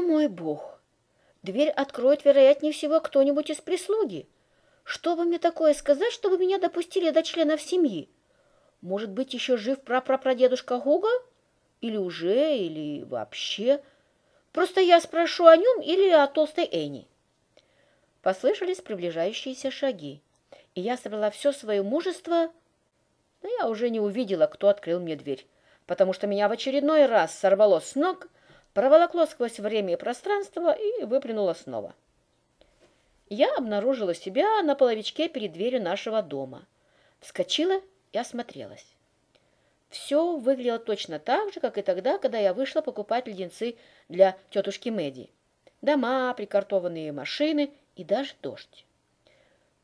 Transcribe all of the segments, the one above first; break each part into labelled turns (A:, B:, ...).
A: О мой бог! Дверь откроет, вероятнее всего, кто-нибудь из прислуги. Что бы мне такое сказать, чтобы меня допустили до членов семьи? Может быть, еще жив прапрапрадедушка Гуга? Или уже, или вообще? Просто я спрошу о нем или о толстой Энни. Послышались приближающиеся шаги, и я собрала все свое мужество, но я уже не увидела, кто открыл мне дверь, потому что меня в очередной раз сорвало с ног, проволокло сквозь время и пространство и выплюнуло снова. Я обнаружила себя на половичке перед дверью нашего дома. Вскочила и осмотрелась. Все выглядело точно так же, как и тогда, когда я вышла покупать леденцы для тетушки Мэдди. Дома, прикартованные машины и даже дождь.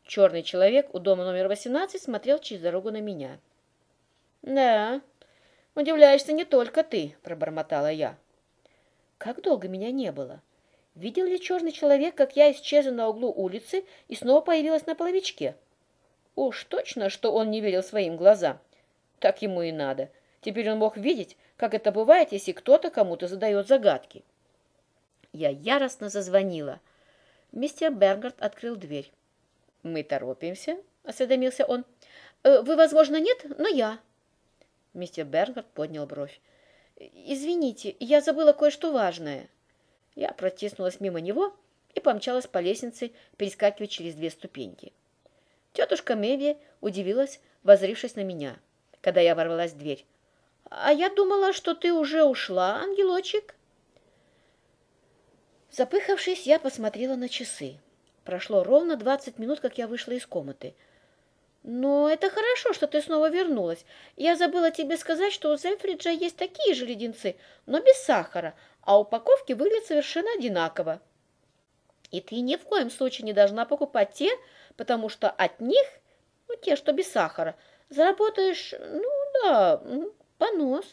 A: Черный человек у дома номер 18 смотрел через дорогу на меня. «Да, удивляешься не только ты», — пробормотала я. Как долго меня не было? Видел ли черный человек, как я исчезла на углу улицы и снова появилась на половичке? Уж точно, что он не верил своим глазам. Так ему и надо. Теперь он мог видеть, как это бывает, если кто-то кому-то задает загадки. Я яростно зазвонила. Мистер Бергард открыл дверь. «Мы торопимся?» — осведомился он. «Э, «Вы, возможно, нет, но я». Мистер Бергард поднял бровь. «Извините, я забыла кое-что важное». Я протиснулась мимо него и помчалась по лестнице, перескакивая через две ступеньки. Тетушка Мэви удивилась, возрившись на меня когда я ворвалась в дверь. «А я думала, что ты уже ушла, ангелочек». Запыхавшись, я посмотрела на часы. Прошло ровно двадцать минут, как я вышла из комнаты. «Но это хорошо, что ты снова вернулась. Я забыла тебе сказать, что у Зельфриджа есть такие же леденцы, но без сахара, а упаковки выглядят совершенно одинаково. И ты ни в коем случае не должна покупать те, потому что от них, ну, те, что без сахара, Заработаешь, ну да, понос.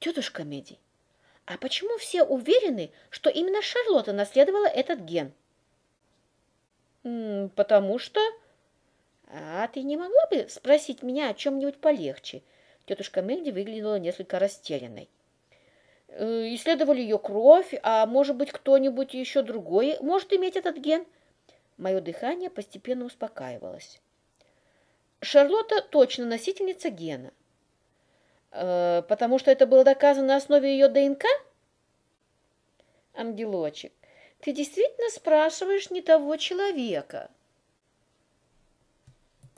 A: Тетушка Меди, а почему все уверены, что именно Шарлотта наследовала этот ген? Потому что... А ты не могла бы спросить меня о чем-нибудь полегче? Тетушка Мельди выглядела несколько растерянной. Э, исследовали ее кровь, а может быть, кто-нибудь еще другой может иметь этот ген? Мое дыхание постепенно успокаивалось. Шарлотта точно носительница гена. Э, потому что это было доказано на основе ее ДНК? Ангелочек, ты действительно спрашиваешь не того человека.